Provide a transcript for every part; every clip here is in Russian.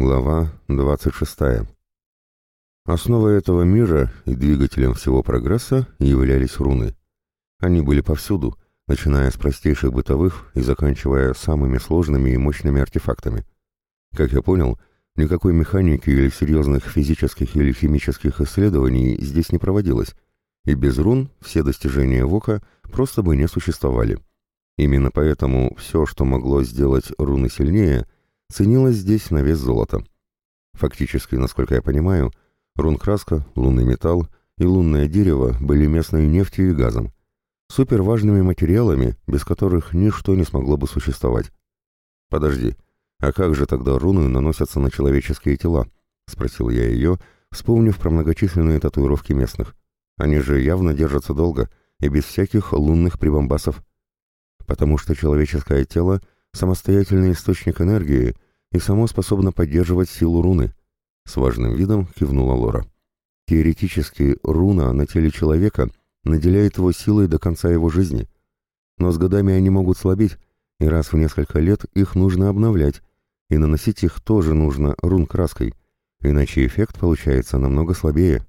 Глава 26. Основой этого мира и двигателем всего прогресса являлись руны. Они были повсюду, начиная с простейших бытовых и заканчивая самыми сложными и мощными артефактами. Как я понял, никакой механики или серьезных физических или химических исследований здесь не проводилось, и без рун все достижения Вока просто бы не существовали. Именно поэтому все, что могло сделать руны сильнее – ценилась здесь на вес золота. Фактически, насколько я понимаю, рункраска, лунный металл и лунное дерево были местной нефтью и газом, суперважными материалами, без которых ничто не смогло бы существовать. «Подожди, а как же тогда руны наносятся на человеческие тела?» — спросил я ее, вспомнив про многочисленные татуировки местных. «Они же явно держатся долго и без всяких лунных прибамбасов. Потому что человеческое тело — самостоятельный источник энергии и само способно поддерживать силу руны. С важным видом кивнула Лора. Теоретически, руна на теле человека наделяет его силой до конца его жизни. Но с годами они могут слабеть, и раз в несколько лет их нужно обновлять, и наносить их тоже нужно рун-краской, иначе эффект получается намного слабее.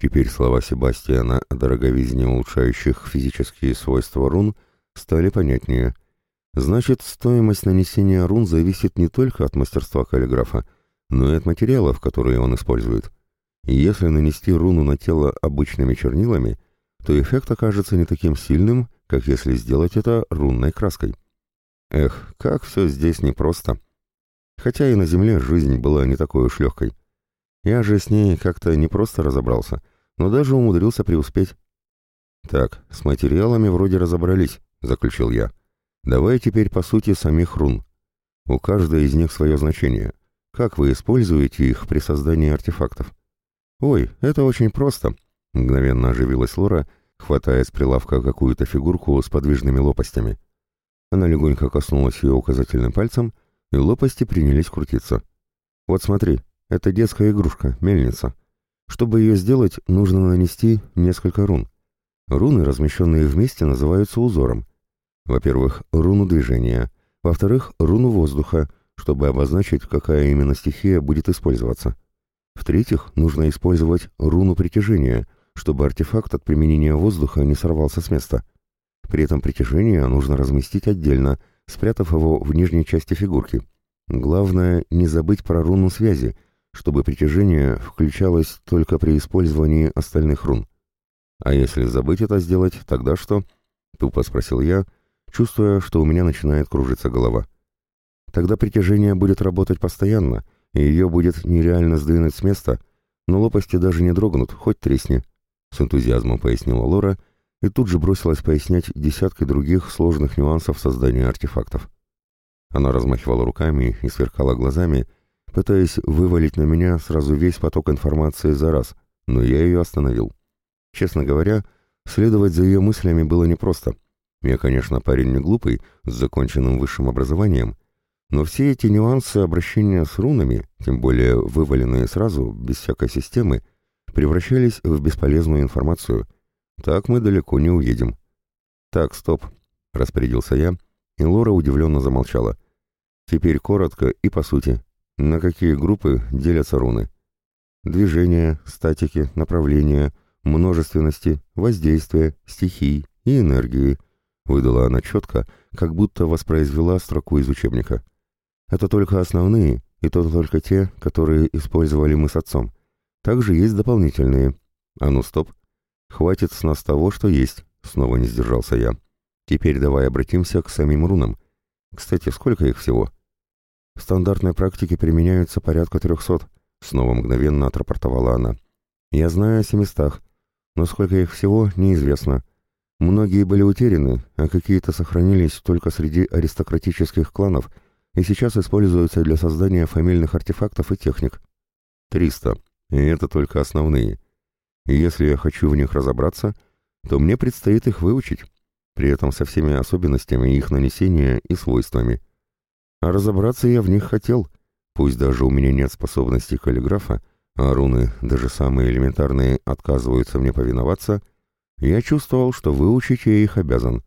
Теперь слова Себастьяна о дороговизне улучшающих физические свойства рун стали понятнее – Значит, стоимость нанесения рун зависит не только от мастерства каллиграфа, но и от материалов, которые он использует. И если нанести руну на тело обычными чернилами, то эффект окажется не таким сильным, как если сделать это рунной краской. Эх, как все здесь непросто. Хотя и на Земле жизнь была не такой уж легкой. Я же с ней как-то не просто разобрался, но даже умудрился преуспеть. «Так, с материалами вроде разобрались», — заключил я. Давай теперь по сути самих рун. У каждой из них свое значение. Как вы используете их при создании артефактов? Ой, это очень просто. Мгновенно оживилась Лора, хватая с прилавка какую-то фигурку с подвижными лопастями. Она легонько коснулась ее указательным пальцем, и лопасти принялись крутиться. Вот смотри, это детская игрушка, мельница. Чтобы ее сделать, нужно нанести несколько рун. Руны, размещенные вместе, называются узором. Во-первых, руну движения, во-вторых, руну воздуха, чтобы обозначить, какая именно стихия будет использоваться. В-третьих, нужно использовать руну притяжения, чтобы артефакт от применения воздуха не сорвался с места. При этом притяжение нужно разместить отдельно, спрятав его в нижней части фигурки. Главное, не забыть про руну связи, чтобы притяжение включалось только при использовании остальных рун. А если забыть это сделать, тогда что? Тупо спросил я, чувствуя, что у меня начинает кружиться голова. Тогда притяжение будет работать постоянно, и ее будет нереально сдвинуть с места, но лопасти даже не дрогнут, хоть тресни, — с энтузиазмом пояснила Лора, и тут же бросилась пояснять десятки других сложных нюансов создания артефактов. Она размахивала руками и сверкала глазами, пытаясь вывалить на меня сразу весь поток информации за раз, но я ее остановил. Честно говоря, следовать за ее мыслями было непросто — я, конечно, парень не глупый, с законченным высшим образованием, но все эти нюансы обращения с рунами, тем более вываленные сразу, без всякой системы, превращались в бесполезную информацию. Так мы далеко не уедем. «Так, стоп», — распорядился я, и Лора удивленно замолчала. «Теперь коротко и по сути. На какие группы делятся руны? Движение, статики, направления, множественности, воздействия, стихий и энергии — Выдала она четко, как будто воспроизвела строку из учебника. Это только основные, и то только те, которые использовали мы с отцом. Также есть дополнительные. А ну стоп. Хватит с нас того, что есть, снова не сдержался я. Теперь давай обратимся к самим рунам. Кстати, сколько их всего? В стандартной практике применяются порядка трехсот, снова мгновенно отрапортовала она. Я знаю о семистах, но сколько их всего, неизвестно. Многие были утеряны, а какие-то сохранились только среди аристократических кланов и сейчас используются для создания фамильных артефактов и техник. Триста, и это только основные. И если я хочу в них разобраться, то мне предстоит их выучить, при этом со всеми особенностями их нанесения и свойствами. А разобраться я в них хотел, пусть даже у меня нет способности каллиграфа, а руны, даже самые элементарные, отказываются мне повиноваться — я чувствовал, что выучить я их обязан.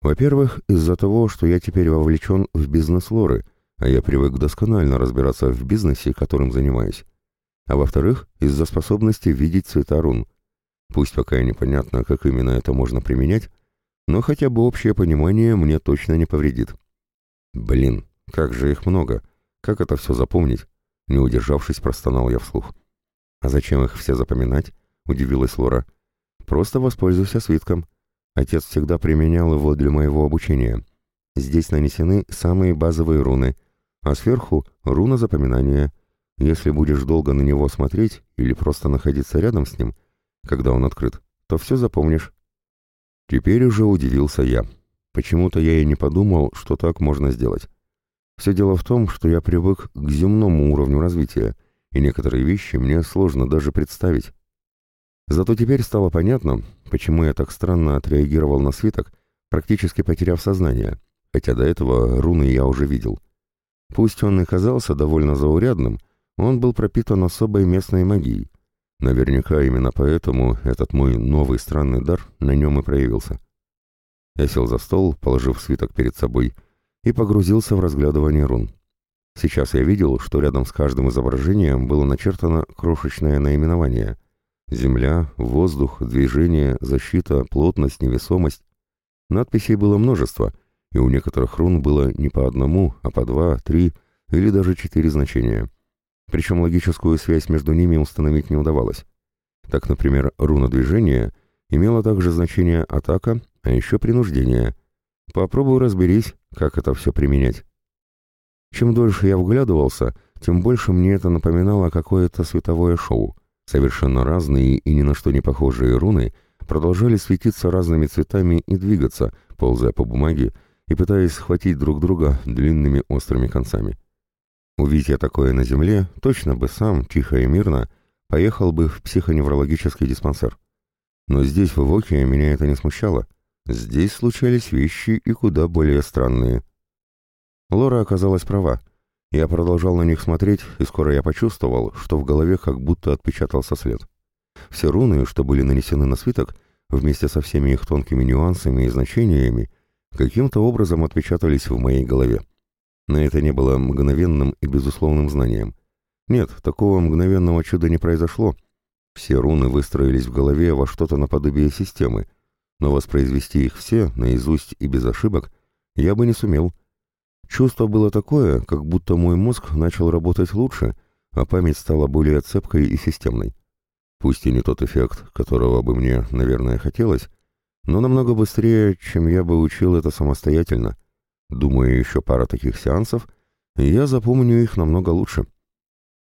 Во-первых, из-за того, что я теперь вовлечен в бизнес Лоры, а я привык досконально разбираться в бизнесе, которым занимаюсь. А во-вторых, из-за способности видеть цвета рун. Пусть пока и непонятно, как именно это можно применять, но хотя бы общее понимание мне точно не повредит. Блин, как же их много. Как это все запомнить? Не удержавшись, простонал я вслух. А зачем их все запоминать? Удивилась Лора. Просто воспользуйся свитком. Отец всегда применял его для моего обучения. Здесь нанесены самые базовые руны, а сверху руна запоминания. Если будешь долго на него смотреть или просто находиться рядом с ним, когда он открыт, то все запомнишь. Теперь уже удивился я. Почему-то я и не подумал, что так можно сделать. Все дело в том, что я привык к земному уровню развития, и некоторые вещи мне сложно даже представить. Зато теперь стало понятно, почему я так странно отреагировал на свиток, практически потеряв сознание, хотя до этого руны я уже видел. Пусть он и казался довольно заурядным, он был пропитан особой местной магией. Наверняка именно поэтому этот мой новый странный дар на нем и проявился. Я сел за стол, положив свиток перед собой, и погрузился в разглядывание рун. Сейчас я видел, что рядом с каждым изображением было начертано крошечное наименование. Земля, воздух, движение, защита, плотность, невесомость. Надписей было множество, и у некоторых рун было не по одному, а по два, три или даже четыре значения. Причем логическую связь между ними установить не удавалось. Так, например, руна движения имела также значение атака, а еще принуждение. Попробуй разберись, как это все применять. Чем дольше я вглядывался, тем больше мне это напоминало какое-то световое шоу. Совершенно разные и ни на что не похожие руны продолжали светиться разными цветами и двигаться, ползая по бумаге и пытаясь схватить друг друга длинными острыми концами. Увидя я такое на земле, точно бы сам, тихо и мирно, поехал бы в психоневрологический диспансер. Но здесь, в Ивоке, меня это не смущало. Здесь случались вещи и куда более странные. Лора оказалась права. Я продолжал на них смотреть, и скоро я почувствовал, что в голове как будто отпечатался след. Все руны, что были нанесены на свиток, вместе со всеми их тонкими нюансами и значениями, каким-то образом отпечатались в моей голове. Но это не было мгновенным и безусловным знанием. Нет, такого мгновенного чуда не произошло. Все руны выстроились в голове во что-то наподобие системы, но воспроизвести их все, наизусть и без ошибок, я бы не сумел. Чувство было такое, как будто мой мозг начал работать лучше, а память стала более цепкой и системной. Пусть и не тот эффект, которого бы мне, наверное, хотелось, но намного быстрее, чем я бы учил это самостоятельно. Думаю, еще пара таких сеансов, и я запомню их намного лучше.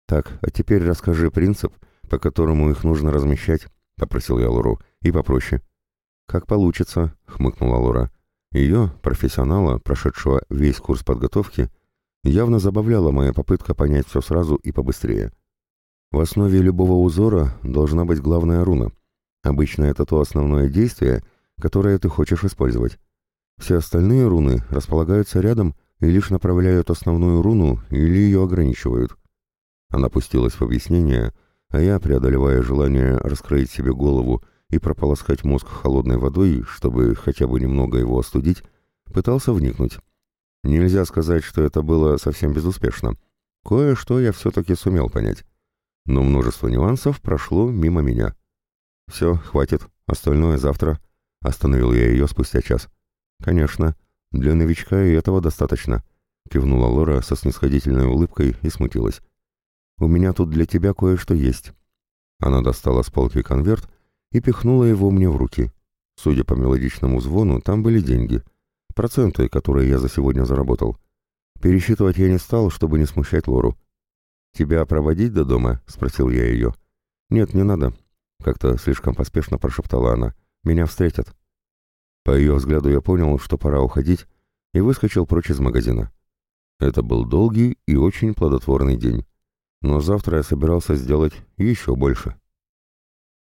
Так, а теперь расскажи принцип, по которому их нужно размещать, — попросил я Лору, — и попроще. «Как получится», — хмыкнула Лора. Ее, профессионала, прошедшего весь курс подготовки, явно забавляла моя попытка понять все сразу и побыстрее. В основе любого узора должна быть главная руна. Обычно это то основное действие, которое ты хочешь использовать. Все остальные руны располагаются рядом и лишь направляют основную руну или ее ограничивают. Она пустилась в объяснение, а я, преодолевая желание раскроить себе голову и прополоскать мозг холодной водой, чтобы хотя бы немного его остудить, пытался вникнуть. Нельзя сказать, что это было совсем безуспешно. Кое-что я все-таки сумел понять. Но множество нюансов прошло мимо меня. «Все, хватит, остальное завтра», — остановил я ее спустя час. «Конечно, для новичка и этого достаточно», — кивнула Лора со снисходительной улыбкой и смутилась. «У меня тут для тебя кое-что есть». Она достала с полки конверт и пихнула его мне в руки. Судя по мелодичному звону, там были деньги. Проценты, которые я за сегодня заработал. Пересчитывать я не стал, чтобы не смущать Лору. «Тебя проводить до дома?» — спросил я ее. «Нет, не надо», — как-то слишком поспешно прошептала она. «Меня встретят». По ее взгляду я понял, что пора уходить, и выскочил прочь из магазина. Это был долгий и очень плодотворный день. Но завтра я собирался сделать еще больше.